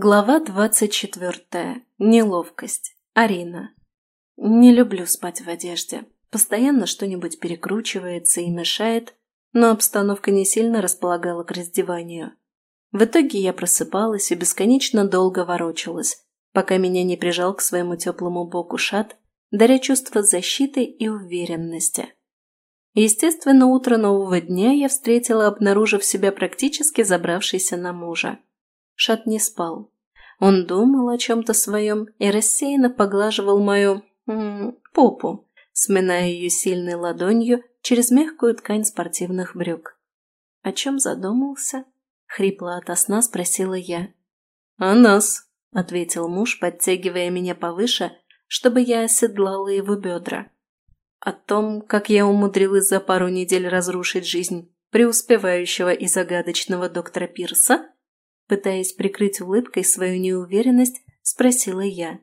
Глава двадцать четвертая. Неловкость. Арина. Не люблю спать в одежде. Постоянно что-нибудь перекручивается и мешает, но обстановка не сильно располагала к раздеванию. В итоге я просыпалась и бесконечно долго ворочалась, пока меня не прижал к своему теплому боку шат, даря чувство защиты и уверенности. Естественно, утро нового дня я встретила, обнаружив себя практически забравшейся на мужа. Шат не спал. Он думал о чем-то своем и рассеянно поглаживал мою м -м, попу, сминая ее сильной ладонью через мягкую ткань спортивных брюк. «О чем задумался?» — хрипло ото сна спросила я. «О нас», — ответил муж, подтягивая меня повыше, чтобы я оседлала его бедра. О том, как я умудрилась за пару недель разрушить жизнь преуспевающего и загадочного доктора Пирса? Пытаясь прикрыть улыбкой свою неуверенность, спросила я.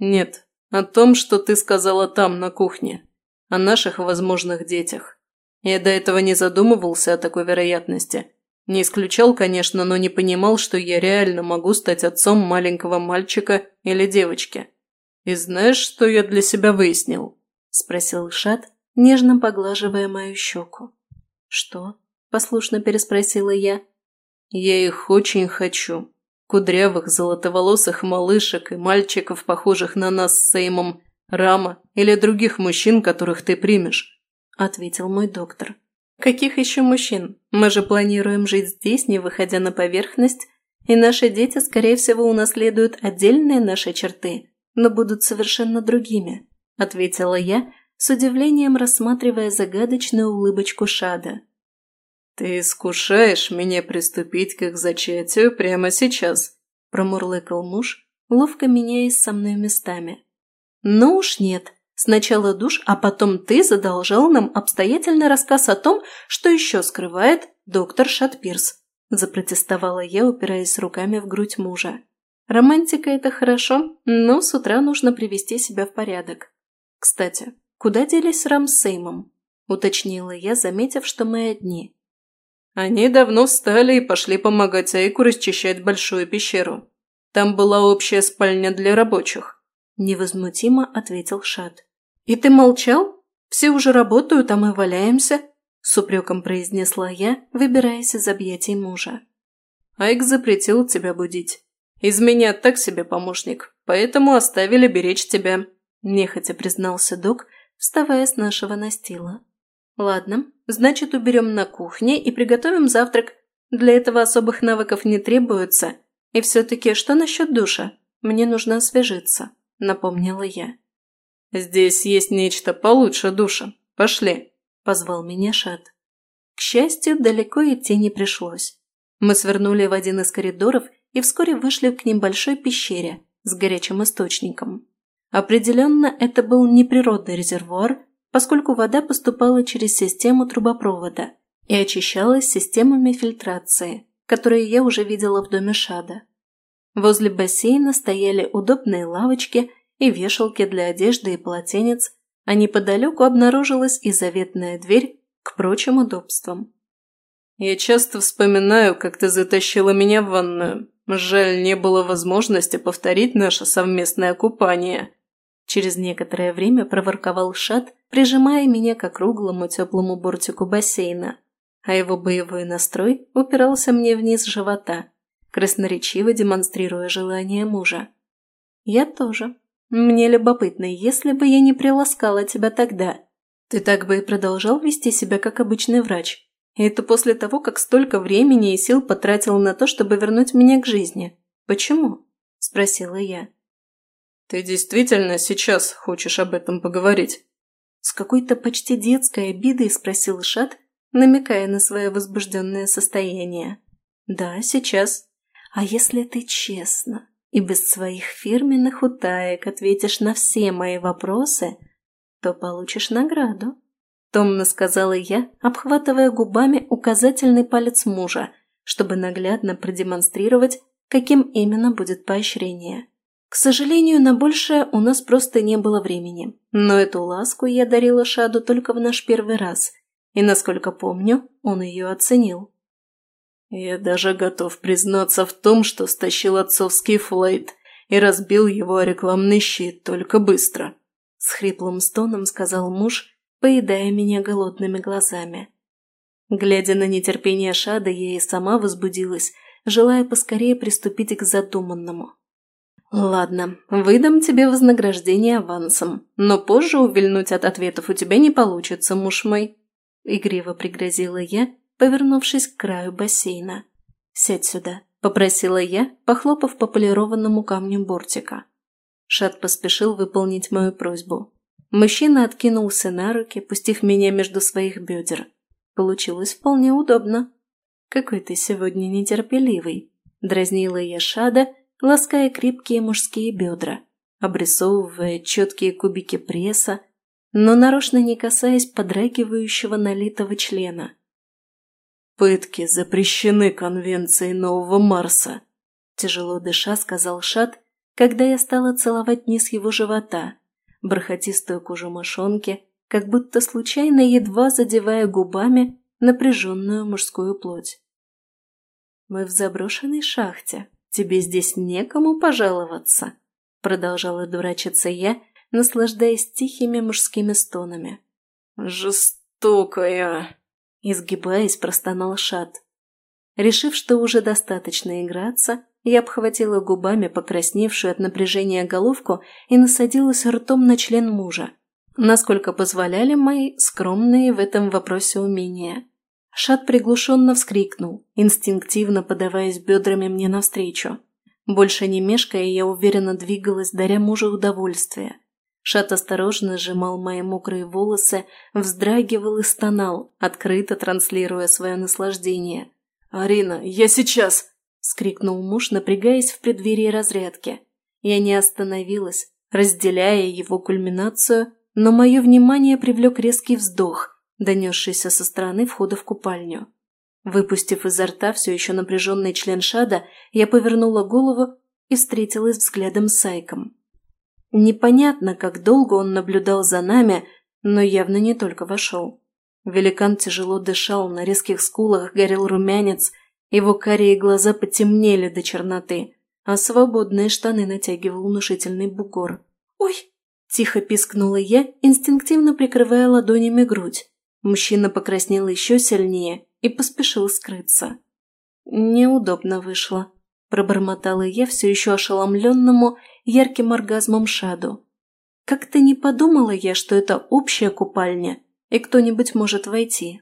«Нет, о том, что ты сказала там, на кухне. О наших возможных детях. Я до этого не задумывался о такой вероятности. Не исключал, конечно, но не понимал, что я реально могу стать отцом маленького мальчика или девочки. И знаешь, что я для себя выяснил?» – спросил Шат, нежно поглаживая мою щеку. «Что?» – послушно переспросила я. Я их очень хочу. Кудрявых, золотоволосых малышек и мальчиков, похожих на нас с Сеймом, Рама или других мужчин, которых ты примешь», – ответил мой доктор. «Каких еще мужчин? Мы же планируем жить здесь, не выходя на поверхность, и наши дети, скорее всего, унаследуют отдельные наши черты, но будут совершенно другими», – ответила я, с удивлением рассматривая загадочную улыбочку Шада. «Ты искушаешь меня приступить к их зачатию прямо сейчас», – промурлыкал муж, ловко меняясь со мной местами. «Ну уж нет. Сначала душ, а потом ты задолжал нам обстоятельный рассказ о том, что еще скрывает доктор Шатпирс», – запротестовала я, упираясь руками в грудь мужа. «Романтика – это хорошо, но с утра нужно привести себя в порядок. Кстати, куда делись с Сеймом?» – уточнила я, заметив, что мы одни. Они давно встали и пошли помогать Айку расчищать большую пещеру. Там была общая спальня для рабочих. Невозмутимо ответил Шат. «И ты молчал? Все уже работают, а мы валяемся?» С упреком произнесла я, выбираясь из объятий мужа. Айк запретил тебя будить. Из меня так себе помощник, поэтому оставили беречь тебя», – нехотя признался док, вставая с нашего настила. «Ладно, значит, уберем на кухне и приготовим завтрак. Для этого особых навыков не требуется. И все-таки что насчет душа? Мне нужно освежиться», – напомнила я. «Здесь есть нечто получше душа. Пошли», – позвал меня Шат. К счастью, далеко идти не пришлось. Мы свернули в один из коридоров и вскоре вышли к небольшой пещере с горячим источником. Определенно, это был не природный резервуар, поскольку вода поступала через систему трубопровода и очищалась системами фильтрации, которые я уже видела в доме Шада. Возле бассейна стояли удобные лавочки и вешалки для одежды и полотенец, а неподалеку обнаружилась и заветная дверь к прочим удобствам. «Я часто вспоминаю, как ты затащила меня в ванную. Жаль, не было возможности повторить наше совместное купание», Через некоторое время проворковал Шат, прижимая меня к округлому теплому бортику бассейна, а его боевой настрой упирался мне вниз живота, красноречиво демонстрируя желание мужа. «Я тоже. Мне любопытно, если бы я не приласкала тебя тогда, ты так бы и продолжал вести себя как обычный врач. Это после того, как столько времени и сил потратил на то, чтобы вернуть меня к жизни. Почему?» – спросила я. «Ты действительно сейчас хочешь об этом поговорить?» С какой-то почти детской обидой спросил Шат, намекая на свое возбужденное состояние. «Да, сейчас. А если ты честно и без своих фирменных утаек ответишь на все мои вопросы, то получишь награду», – томно сказала я, обхватывая губами указательный палец мужа, чтобы наглядно продемонстрировать, каким именно будет поощрение. К сожалению, на большее у нас просто не было времени, но эту ласку я дарила Шаду только в наш первый раз, и, насколько помню, он ее оценил. Я даже готов признаться в том, что стащил отцовский флейт и разбил его рекламный щит, только быстро. С хриплым стоном сказал муж, поедая меня голодными глазами. Глядя на нетерпение Шада, я и сама возбудилась, желая поскорее приступить к задуманному. «Ладно, выдам тебе вознаграждение авансом, но позже увильнуть от ответов у тебя не получится, муж мой», – игриво пригрозила я, повернувшись к краю бассейна. «Сядь сюда», – попросила я, похлопав по полированному камню бортика. Шат поспешил выполнить мою просьбу. Мужчина откинулся на руки, пустив меня между своих бедер. Получилось вполне удобно. «Какой ты сегодня нетерпеливый», – дразнила я Шада, лаская крепкие мужские бедра, обрисовывая четкие кубики пресса, но нарочно не касаясь подрагивающего налитого члена. «Пытки запрещены Конвенцией Нового Марса», – тяжело дыша сказал Шад, когда я стала целовать низ его живота, бархатистую кожу мошонки, как будто случайно едва задевая губами напряженную мужскую плоть. «Мы в заброшенной шахте», тебе здесь некому пожаловаться», – продолжала дурачиться я, наслаждаясь тихими мужскими стонами. «Жестокая!» – изгибаясь, простонал Шат. Решив, что уже достаточно играться, я обхватила губами покрасневшую от напряжения головку и насадилась ртом на член мужа, насколько позволяли мои скромные в этом вопросе умения. Шат приглушенно вскрикнул, инстинктивно подаваясь бедрами мне навстречу. Больше не мешкая, я уверенно двигалась, даря мужу удовольствие. Шат осторожно сжимал мои мокрые волосы, вздрагивал и стонал, открыто транслируя свое наслаждение. «Арина, я сейчас!» – скрикнул муж, напрягаясь в преддверии разрядки. Я не остановилась, разделяя его кульминацию, но мое внимание привлек резкий вздох, донесшийся со стороны входа в купальню. Выпустив изо рта все еще напряженный член шада, я повернула голову и встретилась взглядом с Айком. Непонятно, как долго он наблюдал за нами, но явно не только вошел. Великан тяжело дышал, на резких скулах горел румянец, его карие глаза потемнели до черноты, а свободные штаны натягивал внушительный бугор. «Ой!» – тихо пискнула я, инстинктивно прикрывая ладонями грудь. Мужчина покраснел еще сильнее и поспешил скрыться. «Неудобно вышло», – пробормотала я все еще ошеломленному ярким оргазмом Шаду. «Как-то не подумала я, что это общая купальня, и кто-нибудь может войти.